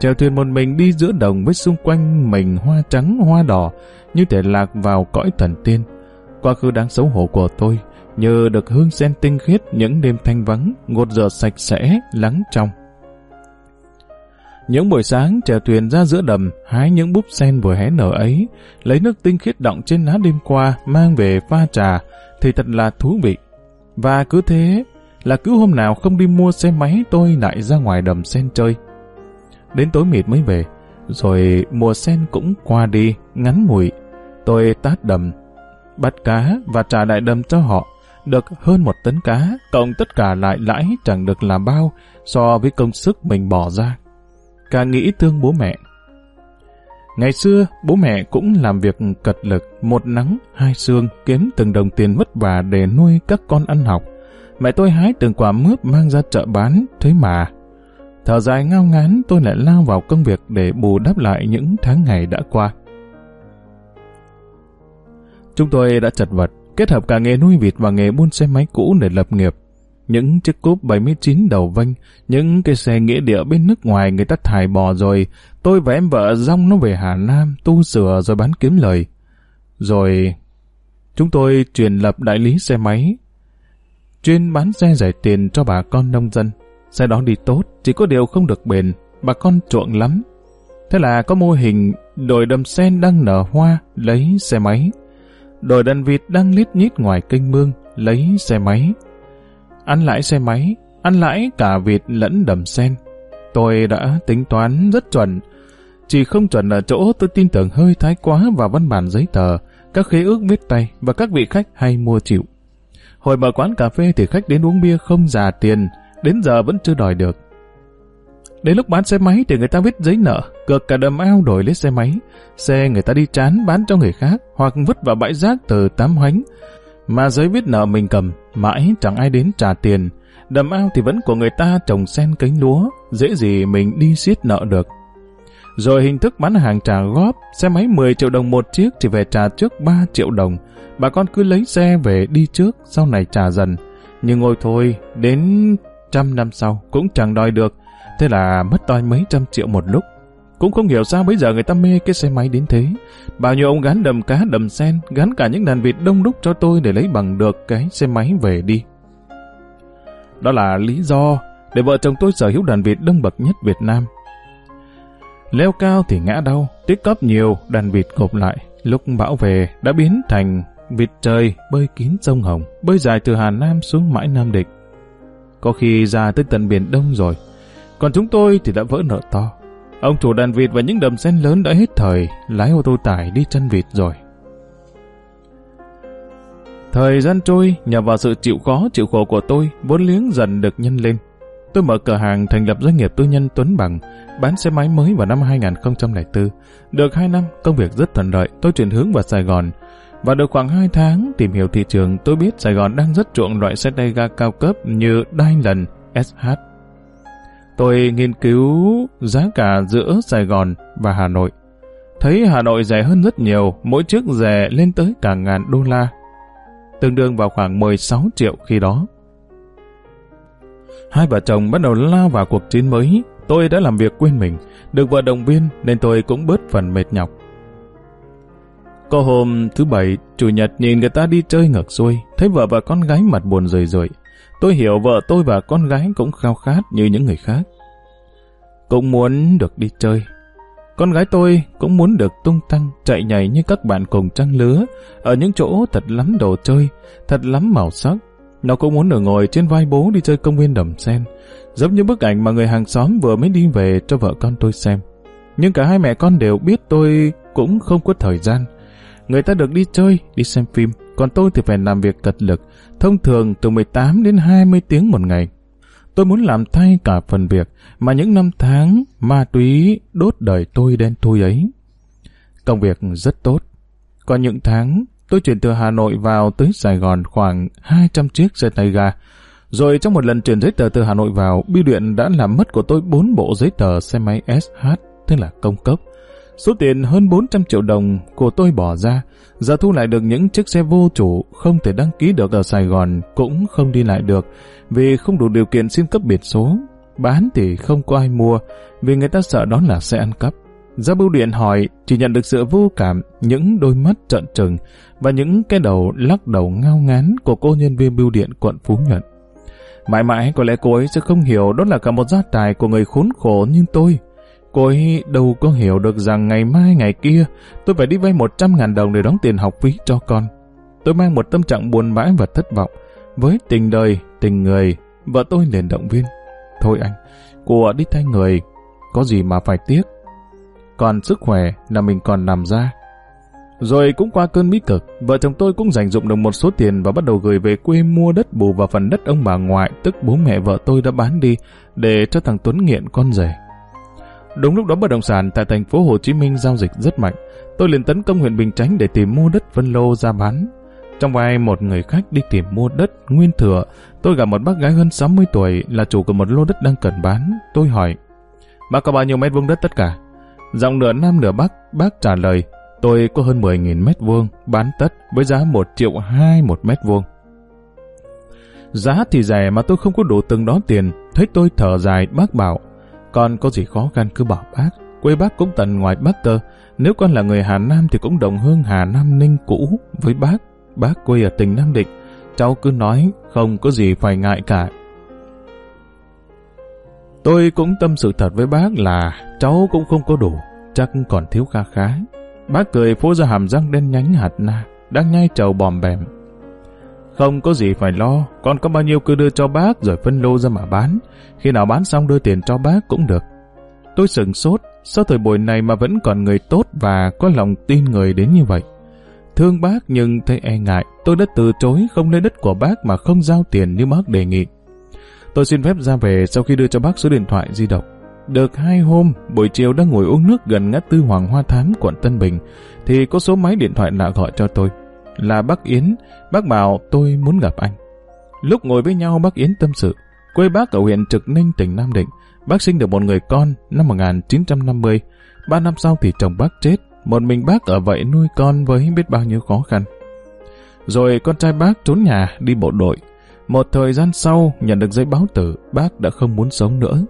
Chèo thuyền một mình đi giữa đồng với xung quanh mình hoa trắng hoa đỏ, như thể lạc vào cõi thần tiên. Quá khứ đáng xấu hổ của tôi, nhờ được hương sen tinh khiết những đêm thanh vắng, ngột giờ sạch sẽ, lắng trong. Những buổi sáng chèo thuyền ra giữa đầm, hái những búp sen vừa hé nở ấy, lấy nước tinh khiết đọng trên lá đêm qua, mang về pha trà, thì thật là thú vị. Và cứ thế là cứ hôm nào không đi mua xe máy tôi lại ra ngoài đầm sen chơi. Đến tối mịt mới về, rồi mùa sen cũng qua đi, ngắn ngủi. Tôi tát đầm, bắt cá và trả lại đầm cho họ. Được hơn một tấn cá, cộng tất cả lại lãi chẳng được là bao so với công sức mình bỏ ra. Càng nghĩ thương bố mẹ. Ngày xưa, bố mẹ cũng làm việc cật lực, một nắng, hai sương, kiếm từng đồng tiền vất vả để nuôi các con ăn học. Mẹ tôi hái từng quả mướp mang ra chợ bán, thế mà. Thở dài ngao ngán, tôi lại lao vào công việc để bù đắp lại những tháng ngày đã qua. Chúng tôi đã chật vật, kết hợp cả nghề nuôi vịt và nghề buôn xe máy cũ để lập nghiệp. Những chiếc cúp 79 đầu vanh, những cái xe nghĩa địa bên nước ngoài người ta thải bò rồi, tôi và em vợ rong nó về Hà Nam, tu sửa rồi bán kiếm lời. Rồi chúng tôi truyền lập đại lý xe máy, chuyên bán xe giải tiền cho bà con nông dân. Xe đó đi tốt, chỉ có điều không được bền, bà con chuộng lắm. Thế là có mô hình đội đầm sen đang nở hoa, lấy xe máy. Đội đàn vịt đang lít nhít ngoài kênh mương, lấy xe máy ăn lãi xe máy, ăn lãi cả vịt lẫn đầm sen. Tôi đã tính toán rất chuẩn, chỉ không chuẩn ở chỗ tôi tin tưởng hơi thái quá vào văn bản giấy tờ, các khế ước viết tay và các vị khách hay mua chịu. Hồi mở quán cà phê thì khách đến uống bia không già tiền, đến giờ vẫn chưa đòi được. Đến lúc bán xe máy thì người ta viết giấy nợ, cược cả đầm ao đổi lấy xe máy. Xe người ta đi chán bán cho người khác hoặc vứt vào bãi rác từ tám hoánh. Mà giấy viết nợ mình cầm, mãi chẳng ai đến trả tiền. Đầm ao thì vẫn của người ta trồng sen cấy lúa, dễ gì mình đi xiết nợ được. Rồi hình thức bán hàng trả góp, xe máy 10 triệu đồng một chiếc thì về trả trước 3 triệu đồng. Bà con cứ lấy xe về đi trước, sau này trả dần. Nhưng ngồi thôi, đến trăm năm sau cũng chẳng đòi được. Thế là mất toi mấy trăm triệu một lúc. Cũng không hiểu sao bây giờ người ta mê cái xe máy đến thế. Bao nhiêu ông gắn đầm cá đầm sen, gắn cả những đàn vịt đông đúc cho tôi để lấy bằng được cái xe máy về đi. Đó là lý do để vợ chồng tôi sở hữu đàn vịt đông bậc nhất Việt Nam. Leo cao thì ngã đau, tích cóp nhiều, đàn vịt gộp lại. Lúc bão về đã biến thành vịt trời bơi kín sông Hồng, bơi dài từ Hà Nam xuống mãi Nam Định. Có khi ra tới tận biển Đông rồi, còn chúng tôi thì đã vỡ nợ to. Ông chủ đàn vịt và những đầm sen lớn đã hết thời, lái ô tô tải đi chân vịt rồi. Thời gian trôi, nhờ vào sự chịu khó chịu khổ của tôi, vốn liếng dần được nhân lên. Tôi mở cửa hàng thành lập doanh nghiệp tư nhân Tuấn Bằng, bán xe máy mới vào năm 2004. Được 2 năm, công việc rất thuận lợi, tôi chuyển hướng vào Sài Gòn. Và được khoảng 2 tháng tìm hiểu thị trường, tôi biết Sài Gòn đang rất chuộng loại xe tay ga cao cấp như Dylan, SH. Tôi nghiên cứu giá cả giữa Sài Gòn và Hà Nội. Thấy Hà Nội rẻ hơn rất nhiều, mỗi chiếc rẻ lên tới cả ngàn đô la. Tương đương vào khoảng 16 triệu khi đó. Hai vợ chồng bắt đầu lao vào cuộc chiến mới. Tôi đã làm việc quên mình, được vợ động viên nên tôi cũng bớt phần mệt nhọc. Có hôm thứ bảy, chủ nhật nhìn người ta đi chơi ngược xuôi, thấy vợ và con gái mặt buồn rười rượi. Tôi hiểu vợ tôi và con gái cũng khao khát như những người khác. Cũng muốn được đi chơi. Con gái tôi cũng muốn được tung tăng, chạy nhảy như các bạn cùng trăng lứa, ở những chỗ thật lắm đồ chơi, thật lắm màu sắc, nó cũng muốn được ngồi trên vai bố đi chơi công viên đầm sen, giống như bức ảnh mà người hàng xóm vừa mới đi về cho vợ con tôi xem. Nhưng cả hai mẹ con đều biết tôi cũng không có thời gian. Người ta được đi chơi, đi xem phim, còn tôi thì phải làm việc cật lực, thông thường từ 18 đến 20 tiếng một ngày. Tôi muốn làm thay cả phần việc mà những năm tháng ma túy đốt đời tôi đen thui ấy. Công việc rất tốt. Có những tháng tôi chuyển từ Hà Nội vào tới Sài Gòn khoảng 200 chiếc xe tay ga. Rồi trong một lần chuyển giấy tờ từ Hà Nội vào, bưu điện đã làm mất của tôi 4 bộ giấy tờ xe máy SH, tức là công cấp. Số tiền hơn 400 triệu đồng của tôi bỏ ra, giờ thu lại được những chiếc xe vô chủ không thể đăng ký được ở Sài Gòn cũng không đi lại được vì không đủ điều kiện xin cấp biển số. Bán thì không có ai mua vì người ta sợ đó là xe ăn cắp. Ra bưu điện hỏi chỉ nhận được sự vô cảm, những đôi mắt trợn trừng và những cái đầu lắc đầu ngao ngán của cô nhân viên bưu điện quận Phú Nhuận. Mãi mãi có lẽ cô ấy sẽ không hiểu đó là cả một gia tài của người khốn khổ như tôi. Cô ấy đâu có hiểu được rằng ngày mai ngày kia tôi phải đi vay 100 ngàn đồng để đóng tiền học phí cho con. Tôi mang một tâm trạng buồn bã và thất vọng. Với tình đời, tình người, vợ tôi liền động viên. Thôi anh, của đi thay người, có gì mà phải tiếc. Còn sức khỏe là mình còn làm ra. Rồi cũng qua cơn bí cực, vợ chồng tôi cũng dành dụng được một số tiền và bắt đầu gửi về quê mua đất bù vào phần đất ông bà ngoại, tức bố mẹ vợ tôi đã bán đi để cho thằng Tuấn nghiện con rể. Đúng lúc đó bất động sản tại thành phố Hồ Chí Minh giao dịch rất mạnh, tôi liền tấn công huyện Bình Chánh để tìm mua đất phân lô ra bán. Trong vai một người khách đi tìm mua đất nguyên thừa, tôi gặp một bác gái hơn 60 tuổi là chủ của một lô đất đang cần bán. Tôi hỏi, bác có bao nhiêu mét vuông đất tất cả? Giọng nửa nam nửa bắc, bác trả lời, tôi có hơn 10.000 mét vuông bán tất với giá 1 triệu 2 một mét vuông. Giá thì rẻ mà tôi không có đủ từng đó tiền, thấy tôi thở dài bác bảo, con có gì khó khăn cứ bảo bác, quê bác cũng tận ngoài Bắc cơ, nếu con là người Hà Nam thì cũng đồng hương Hà Nam Ninh cũ với bác, bác quê ở tỉnh Nam Định, cháu cứ nói không có gì phải ngại cả. Tôi cũng tâm sự thật với bác là cháu cũng không có đủ, chắc còn thiếu kha khá. Bác cười phô ra hàm răng đen nhánh hạt na, đang nhai trầu bòm bèm. Không có gì phải lo, con có bao nhiêu cứ đưa cho bác rồi phân lô ra mà bán. Khi nào bán xong đưa tiền cho bác cũng được. Tôi sừng sốt, sao thời buổi này mà vẫn còn người tốt và có lòng tin người đến như vậy. Thương bác nhưng thấy e ngại, tôi đã từ chối không lấy đất của bác mà không giao tiền như bác đề nghị. Tôi xin phép ra về sau khi đưa cho bác số điện thoại di động. Được hai hôm, buổi chiều đang ngồi uống nước gần ngã tư Hoàng Hoa Thám, quận Tân Bình, thì có số máy điện thoại lạ gọi cho tôi là bác Yến, bác bảo tôi muốn gặp anh. Lúc ngồi với nhau bác Yến tâm sự, quê bác ở huyện Trực Ninh, tỉnh Nam Định, bác sinh được một người con năm 1950. Ba năm sau thì chồng bác chết, một mình bác ở vậy nuôi con với biết bao nhiêu khó khăn. Rồi con trai bác trốn nhà đi bộ đội. Một thời gian sau nhận được giấy báo tử, bác đã không muốn sống nữa.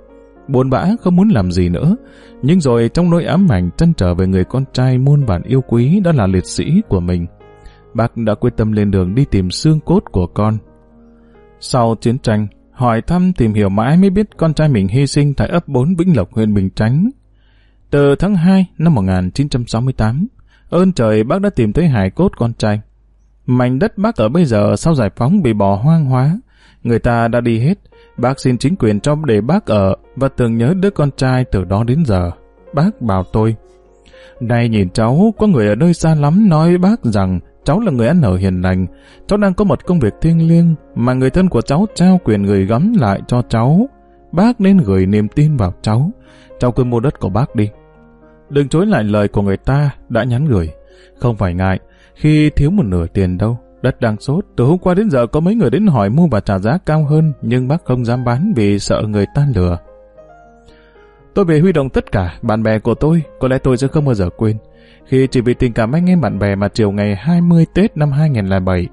Buồn bã không muốn làm gì nữa. Nhưng rồi trong nỗi ám ảnh trăn trở về người con trai muôn bản yêu quý đó là liệt sĩ của mình. Bác đã quyết tâm lên đường đi tìm xương cốt của con. Sau chiến tranh, hỏi thăm tìm hiểu mãi mới biết con trai mình hy sinh tại ấp 4 Vĩnh Lộc huyện Bình Chánh. Từ tháng 2 năm 1968, ơn trời bác đã tìm thấy hài cốt con trai. Mảnh đất bác ở bây giờ sau giải phóng bị bỏ hoang hóa. Người ta đã đi hết. Bác xin chính quyền cho để bác ở và tưởng nhớ đứa con trai từ đó đến giờ. Bác bảo tôi. Này nhìn cháu, có người ở nơi xa lắm nói bác rằng cháu là người ăn ở hiền lành. Cháu đang có một công việc thiêng liêng mà người thân của cháu trao quyền gửi gắm lại cho cháu. Bác nên gửi niềm tin vào cháu. Cháu cứ mua đất của bác đi. Đừng chối lại lời của người ta đã nhắn gửi. Không phải ngại, khi thiếu một nửa tiền đâu, đất đang sốt, từ hôm qua đến giờ có mấy người đến hỏi mua và trả giá cao hơn, nhưng bác không dám bán vì sợ người ta lừa. Tôi về huy động tất cả bạn bè của tôi, có lẽ tôi sẽ không bao giờ quên. Khi chỉ vì tình cảm anh em bạn bè mà chiều ngày 20 Tết năm 2007,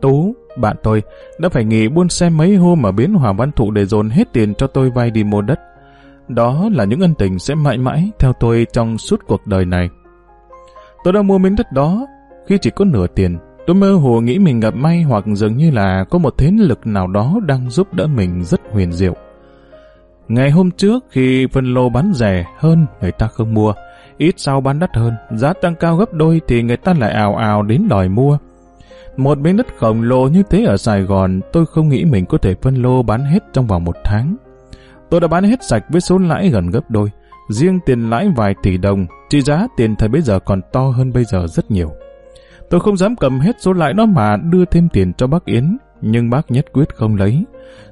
Tú, bạn tôi, đã phải nghỉ buôn xe mấy hôm ở biến Hoàng Văn Thụ để dồn hết tiền cho tôi vay đi mua đất. Đó là những ân tình sẽ mãi mãi theo tôi trong suốt cuộc đời này. Tôi đã mua miếng đất đó khi chỉ có nửa tiền, tôi mơ hồ nghĩ mình gặp may hoặc dường như là có một thế lực nào đó đang giúp đỡ mình rất huyền diệu. Ngày hôm trước khi phân lô bán rẻ hơn người ta không mua, ít sau bán đắt hơn, giá tăng cao gấp đôi thì người ta lại ào ào đến đòi mua. Một miếng đất khổng lồ như thế ở Sài Gòn tôi không nghĩ mình có thể phân lô bán hết trong vòng một tháng. Tôi đã bán hết sạch với số lãi gần gấp đôi. Riêng tiền lãi vài tỷ đồng, trị giá tiền thời bây giờ còn to hơn bây giờ rất nhiều. Tôi không dám cầm hết số lãi đó mà đưa thêm tiền cho bác Yến, nhưng bác nhất quyết không lấy.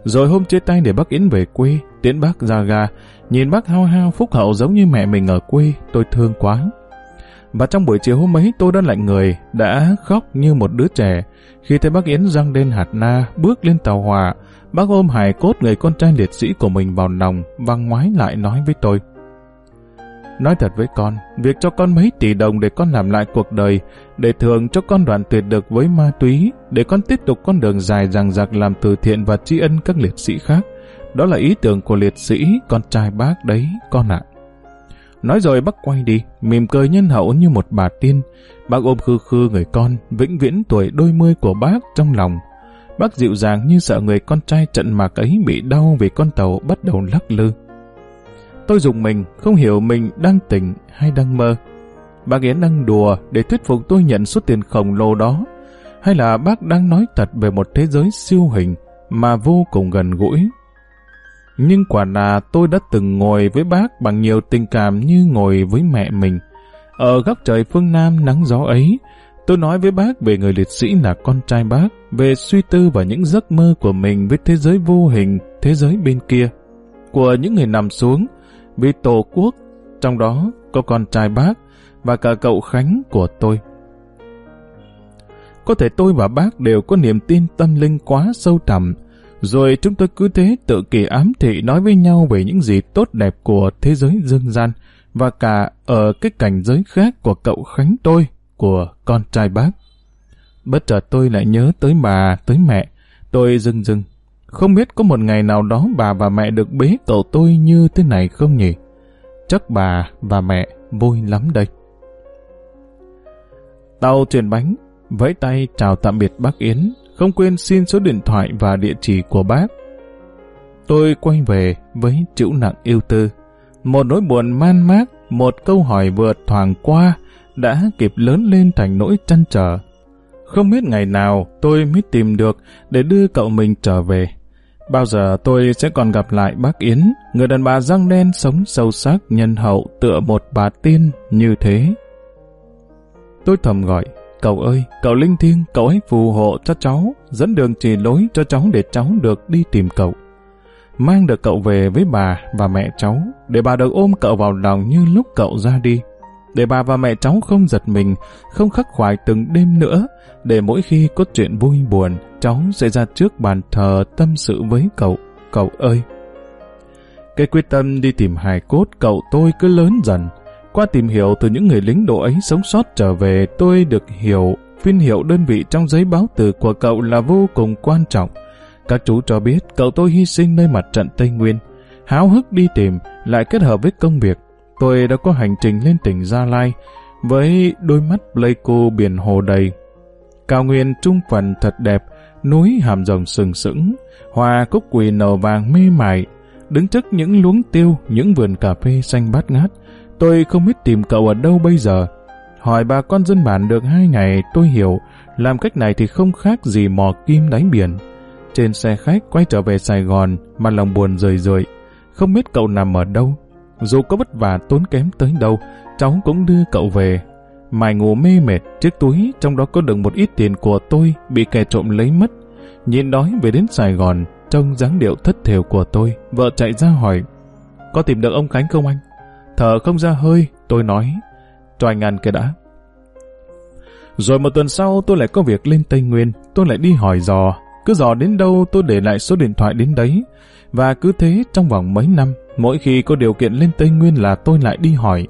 Rồi hôm chia tay để bác Yến về quê, tiễn bác ra ga, nhìn bác hao hao phúc hậu giống như mẹ mình ở quê, tôi thương quá. Và trong buổi chiều hôm ấy tôi đã lạnh người, đã khóc như một đứa trẻ. Khi thấy bác Yến răng lên hạt na, bước lên tàu hòa, bác ôm hài cốt người con trai liệt sĩ của mình vào lòng và ngoái lại nói với tôi. Nói thật với con, việc cho con mấy tỷ đồng để con làm lại cuộc đời, để thường cho con đoạn tuyệt được với ma túy, để con tiếp tục con đường dài rằng giặc làm từ thiện và tri ân các liệt sĩ khác. Đó là ý tưởng của liệt sĩ, con trai bác đấy, con ạ. Nói rồi bác quay đi, mỉm cười nhân hậu như một bà tiên. Bác ôm khư khư người con, vĩnh viễn tuổi đôi mươi của bác trong lòng. Bác dịu dàng như sợ người con trai trận mạc ấy bị đau vì con tàu bắt đầu lắc lư. Tôi dùng mình, không hiểu mình đang tỉnh hay đang mơ. Bác Yến đang đùa để thuyết phục tôi nhận số tiền khổng lồ đó. Hay là bác đang nói thật về một thế giới siêu hình mà vô cùng gần gũi. Nhưng quả là tôi đã từng ngồi với bác bằng nhiều tình cảm như ngồi với mẹ mình. Ở góc trời phương Nam nắng gió ấy, tôi nói với bác về người liệt sĩ là con trai bác, về suy tư và những giấc mơ của mình với thế giới vô hình, thế giới bên kia. Của những người nằm xuống, vì tổ quốc, trong đó có con trai bác và cả cậu Khánh của tôi. Có thể tôi và bác đều có niềm tin tâm linh quá sâu trầm, rồi chúng tôi cứ thế tự kỳ ám thị nói với nhau về những gì tốt đẹp của thế giới dương gian và cả ở cái cảnh giới khác của cậu Khánh tôi, của con trai bác. Bất chợt tôi lại nhớ tới bà, tới mẹ. Tôi dưng dưng không biết có một ngày nào đó bà và mẹ được bế cậu tôi như thế này không nhỉ? Chắc bà và mẹ vui lắm đây. Tàu chuyển bánh, vẫy tay chào tạm biệt bác Yến, không quên xin số điện thoại và địa chỉ của bác. Tôi quay về với chịu nặng yêu tư. Một nỗi buồn man mác, một câu hỏi vượt thoảng qua đã kịp lớn lên thành nỗi chăn trở. Không biết ngày nào tôi mới tìm được để đưa cậu mình trở về. Bao giờ tôi sẽ còn gặp lại bác Yến, người đàn bà răng đen sống sâu sắc, nhân hậu tựa một bà tiên như thế. Tôi thầm gọi, cậu ơi, cậu linh thiêng, cậu hãy phù hộ cho cháu, dẫn đường chỉ lối cho cháu để cháu được đi tìm cậu. Mang được cậu về với bà và mẹ cháu, để bà được ôm cậu vào lòng như lúc cậu ra đi. để bà và mẹ cháu không giật mình, không khắc khoải từng đêm nữa, để mỗi khi có chuyện vui buồn, cháu sẽ ra trước bàn thờ tâm sự với cậu. Cậu ơi! Cái quyết tâm đi tìm hài cốt cậu tôi cứ lớn dần. Qua tìm hiểu từ những người lính độ ấy sống sót trở về, tôi được hiểu phiên hiệu đơn vị trong giấy báo từ của cậu là vô cùng quan trọng. Các chú cho biết cậu tôi hy sinh nơi mặt trận Tây Nguyên. Háo hức đi tìm, lại kết hợp với công việc. Tôi đã có hành trình lên tỉnh Gia Lai với đôi mắt Pleiku biển hồ đầy. Cao nguyên trung phần thật đẹp, núi hàm rồng sừng sững, hoa cúc quỳ nở vàng mê mải, đứng trước những luống tiêu, những vườn cà phê xanh bát ngát. Tôi không biết tìm cậu ở đâu bây giờ. Hỏi bà con dân bản được hai ngày, tôi hiểu, làm cách này thì không khác gì mò kim đánh biển. Trên xe khách quay trở về Sài Gòn mà lòng buồn rời rời. Không biết cậu nằm ở đâu. Dù có vất vả tốn kém tới đâu, cháu cũng đưa cậu về. Mài ngủ mê mệt, chiếc túi trong đó có đựng một ít tiền của tôi bị kẻ trộm lấy mất. Nhìn đói về đến Sài Gòn, trông dáng điệu thất thểu của tôi, vợ chạy ra hỏi, có tìm được ông Khánh không anh? Thở không ra hơi, tôi nói, cho anh ăn cái đã. Rồi một tuần sau tôi lại có việc lên Tây Nguyên, tôi lại đi hỏi dò, cứ dò đến đâu tôi để lại số điện thoại đến đấy. Và cứ thế trong vòng mấy năm, mỗi khi có điều kiện lên Tây Nguyên là tôi lại đi hỏi.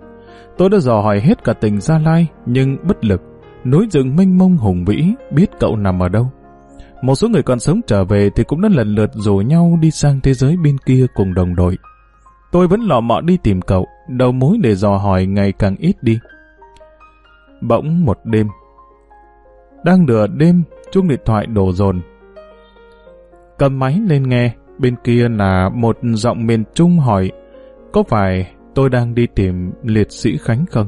Tôi đã dò hỏi hết cả tỉnh Gia Lai, nhưng bất lực. Núi rừng mênh mông hùng vĩ, biết cậu nằm ở đâu. Một số người còn sống trở về thì cũng đã lần lượt rủ nhau đi sang thế giới bên kia cùng đồng đội. Tôi vẫn lọ mọ đi tìm cậu, đầu mối để dò hỏi ngày càng ít đi. Bỗng một đêm, đang nửa đêm, chuông điện thoại đổ dồn. Cầm máy lên nghe, bên kia là một giọng miền Trung hỏi, có phải tôi đang đi tìm liệt sĩ Khánh không?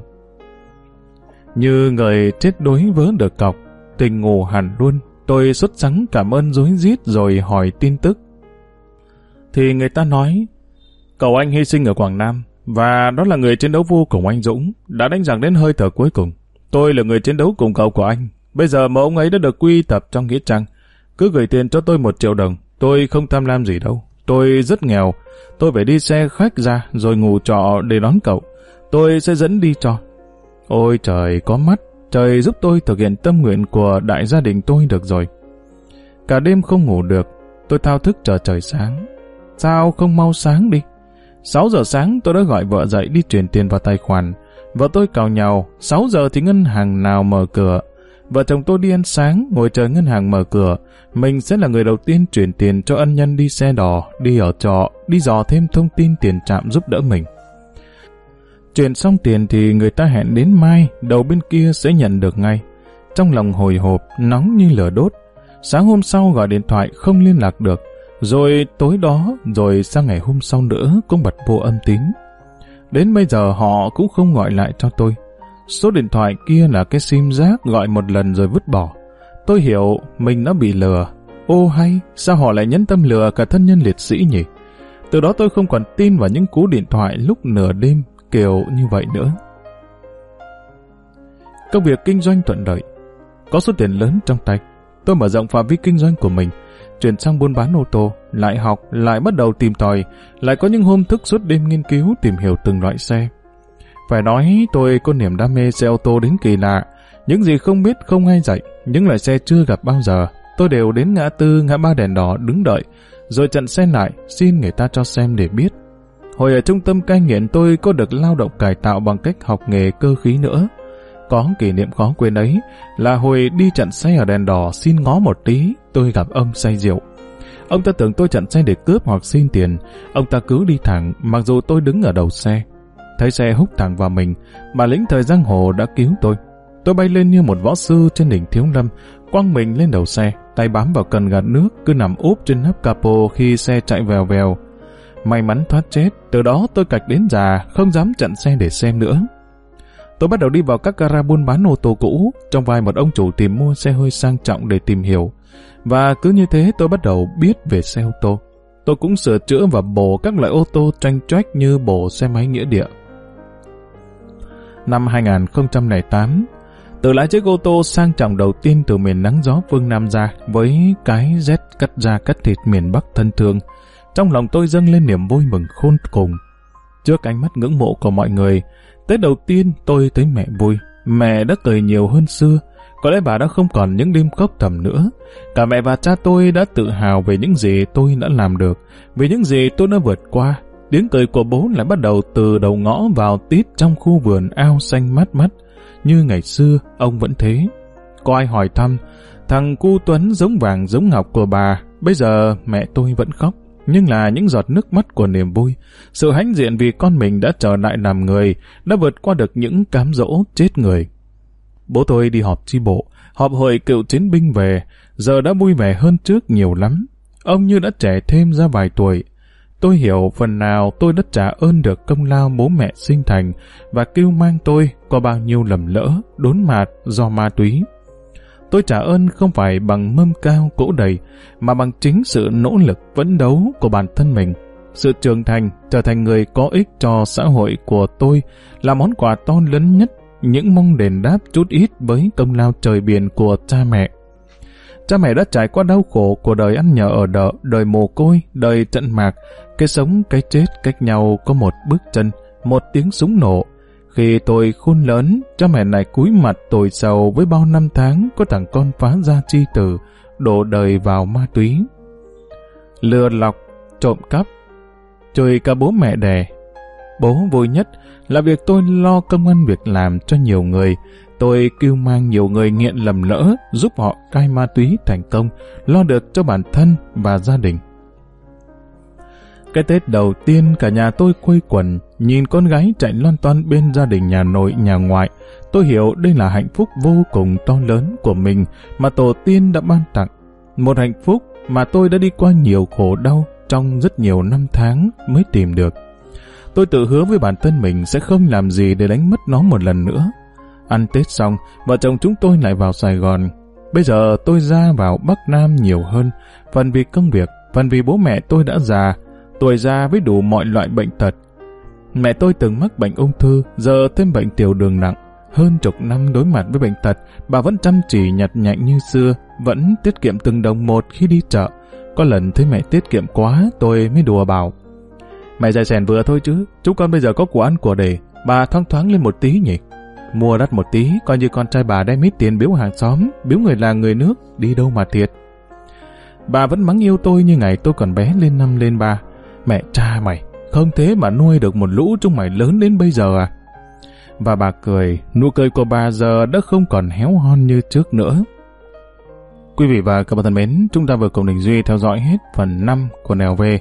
Như người chết đuối vớ được cọc, tình ngủ hẳn luôn, tôi xuất sắng cảm ơn dối rít rồi hỏi tin tức. Thì người ta nói, cậu anh hy sinh ở Quảng Nam, và đó là người chiến đấu vô cùng anh Dũng, đã đánh giặc đến hơi thở cuối cùng. Tôi là người chiến đấu cùng cậu của anh, Bây giờ mà ông ấy đã được quy tập trong Nghĩa Trang, cứ gửi tiền cho tôi một triệu đồng, tôi không tham lam gì đâu. Tôi rất nghèo, tôi phải đi xe khách ra rồi ngủ trọ để đón cậu. Tôi sẽ dẫn đi cho. Ôi trời có mắt, trời giúp tôi thực hiện tâm nguyện của đại gia đình tôi được rồi. Cả đêm không ngủ được, tôi thao thức chờ trời sáng. Sao không mau sáng đi? 6 giờ sáng tôi đã gọi vợ dậy đi chuyển tiền vào tài khoản. Vợ tôi cào nhào, 6 giờ thì ngân hàng nào mở cửa, Vợ chồng tôi đi ăn sáng, ngồi chờ ngân hàng mở cửa. Mình sẽ là người đầu tiên chuyển tiền cho ân nhân đi xe đò, đi ở trọ, đi dò thêm thông tin tiền trạm giúp đỡ mình. Chuyển xong tiền thì người ta hẹn đến mai, đầu bên kia sẽ nhận được ngay. Trong lòng hồi hộp, nóng như lửa đốt. Sáng hôm sau gọi điện thoại không liên lạc được. Rồi tối đó, rồi sang ngày hôm sau nữa cũng bật vô âm tín. Đến bây giờ họ cũng không gọi lại cho tôi. Số điện thoại kia là cái sim rác gọi một lần rồi vứt bỏ. Tôi hiểu mình đã bị lừa. Ô hay, sao họ lại nhấn tâm lừa cả thân nhân liệt sĩ nhỉ? Từ đó tôi không còn tin vào những cú điện thoại lúc nửa đêm kiểu như vậy nữa. Công việc kinh doanh thuận lợi. Có số tiền lớn trong tay. Tôi mở rộng phạm vi kinh doanh của mình, chuyển sang buôn bán ô tô, lại học, lại bắt đầu tìm tòi, lại có những hôm thức suốt đêm nghiên cứu tìm hiểu từng loại xe, phải nói tôi có niềm đam mê xe ô tô đến kỳ lạ. Những gì không biết không ai dạy, những loại xe chưa gặp bao giờ. Tôi đều đến ngã tư, ngã ba đèn đỏ đứng đợi, rồi chặn xe lại, xin người ta cho xem để biết. Hồi ở trung tâm cai nghiện tôi có được lao động cải tạo bằng cách học nghề cơ khí nữa. Có kỷ niệm khó quên ấy là hồi đi chặn xe ở đèn đỏ xin ngó một tí, tôi gặp ông say rượu. Ông ta tưởng tôi chặn xe để cướp hoặc xin tiền. Ông ta cứ đi thẳng, mặc dù tôi đứng ở đầu xe thấy xe hút thẳng vào mình, bà lĩnh thời giang hồ đã cứu tôi. Tôi bay lên như một võ sư trên đỉnh thiếu lâm, quăng mình lên đầu xe, tay bám vào cần gạt nước, cứ nằm úp trên nắp capo khi xe chạy vèo vèo. May mắn thoát chết, từ đó tôi cạch đến già, không dám chặn xe để xem nữa. Tôi bắt đầu đi vào các gara buôn bán ô tô cũ, trong vai một ông chủ tìm mua xe hơi sang trọng để tìm hiểu. Và cứ như thế tôi bắt đầu biết về xe ô tô. Tôi cũng sửa chữa và bổ các loại ô tô tranh trách như bổ xe máy nghĩa địa năm 2008, tự lái chiếc ô tô sang trọng đầu tiên từ miền nắng gió phương Nam ra với cái rét cắt da cắt thịt miền Bắc thân thương. Trong lòng tôi dâng lên niềm vui mừng khôn cùng. Trước ánh mắt ngưỡng mộ của mọi người, Tết đầu tiên tôi thấy mẹ vui, mẹ đã cười nhiều hơn xưa, có lẽ bà đã không còn những đêm khóc thầm nữa. Cả mẹ và cha tôi đã tự hào về những gì tôi đã làm được, về những gì tôi đã vượt qua. Tiếng cười của bố lại bắt đầu từ đầu ngõ vào tít trong khu vườn ao xanh mát mắt. Như ngày xưa, ông vẫn thế. Có ai hỏi thăm, thằng cu Tuấn giống vàng giống ngọc của bà, bây giờ mẹ tôi vẫn khóc. Nhưng là những giọt nước mắt của niềm vui, sự hãnh diện vì con mình đã trở lại làm người, đã vượt qua được những cám dỗ chết người. Bố tôi đi họp chi bộ, họp hội cựu chiến binh về, giờ đã vui vẻ hơn trước nhiều lắm. Ông như đã trẻ thêm ra vài tuổi. Tôi hiểu phần nào tôi đã trả ơn được công lao bố mẹ sinh thành và kêu mang tôi có bao nhiêu lầm lỡ, đốn mạt do ma túy. Tôi trả ơn không phải bằng mâm cao cỗ đầy, mà bằng chính sự nỗ lực phấn đấu của bản thân mình. Sự trưởng thành, trở thành người có ích cho xã hội của tôi là món quà to lớn nhất những mong đền đáp chút ít với công lao trời biển của cha mẹ. Cha mẹ đã trải qua đau khổ của đời ăn nhờ ở đợ, đời mồ côi, đời trận mạc, cái sống cái chết cách nhau có một bước chân, một tiếng súng nổ. Khi tôi khôn lớn, cha mẹ này cúi mặt tội sầu với bao năm tháng có thằng con phá ra chi tử, đổ đời vào ma túy. Lừa lọc, trộm cắp, chơi cả bố mẹ đẻ. Bố vui nhất là việc tôi lo công ăn việc làm cho nhiều người. Tôi kêu mang nhiều người nghiện lầm lỡ, giúp họ cai ma túy thành công, lo được cho bản thân và gia đình. Cái Tết đầu tiên cả nhà tôi quây quần, nhìn con gái chạy loan toan bên gia đình nhà nội nhà ngoại. Tôi hiểu đây là hạnh phúc vô cùng to lớn của mình mà tổ tiên đã ban tặng. Một hạnh phúc mà tôi đã đi qua nhiều khổ đau trong rất nhiều năm tháng mới tìm được. Tôi tự hứa với bản thân mình sẽ không làm gì để đánh mất nó một lần nữa. Ăn Tết xong, vợ chồng chúng tôi lại vào Sài Gòn. Bây giờ tôi ra vào Bắc Nam nhiều hơn, phần vì công việc, phần vì bố mẹ tôi đã già, tuổi già với đủ mọi loại bệnh tật. Mẹ tôi từng mắc bệnh ung thư, giờ thêm bệnh tiểu đường nặng. Hơn chục năm đối mặt với bệnh tật, bà vẫn chăm chỉ nhặt nhạnh như xưa, vẫn tiết kiệm từng đồng một khi đi chợ. Có lần thấy mẹ tiết kiệm quá, tôi mới đùa bảo. Mẹ dài sèn vừa thôi chứ, chúng con bây giờ có của ăn của để, bà thoáng thoáng lên một tí nhỉ. Mua đắt một tí, coi như con trai bà đem ít tiền biếu hàng xóm, biếu người làng người nước, đi đâu mà thiệt. Bà vẫn mắng yêu tôi như ngày tôi còn bé lên năm lên ba. Mẹ cha mày, không thế mà nuôi được một lũ chúng mày lớn đến bây giờ à? Và bà cười, nụ cười của bà giờ đã không còn héo hon như trước nữa. Quý vị và các bạn thân mến, chúng ta vừa cùng Đình Duy theo dõi hết phần 5 của Nèo về.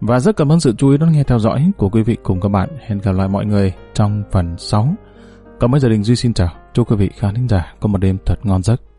Và rất cảm ơn sự chú ý đón nghe theo dõi của quý vị cùng các bạn. Hẹn gặp lại mọi người trong phần 6. Còn bây giờ Đình Duy xin chào. Chúc quý vị khán thính giả có một đêm thật ngon giấc.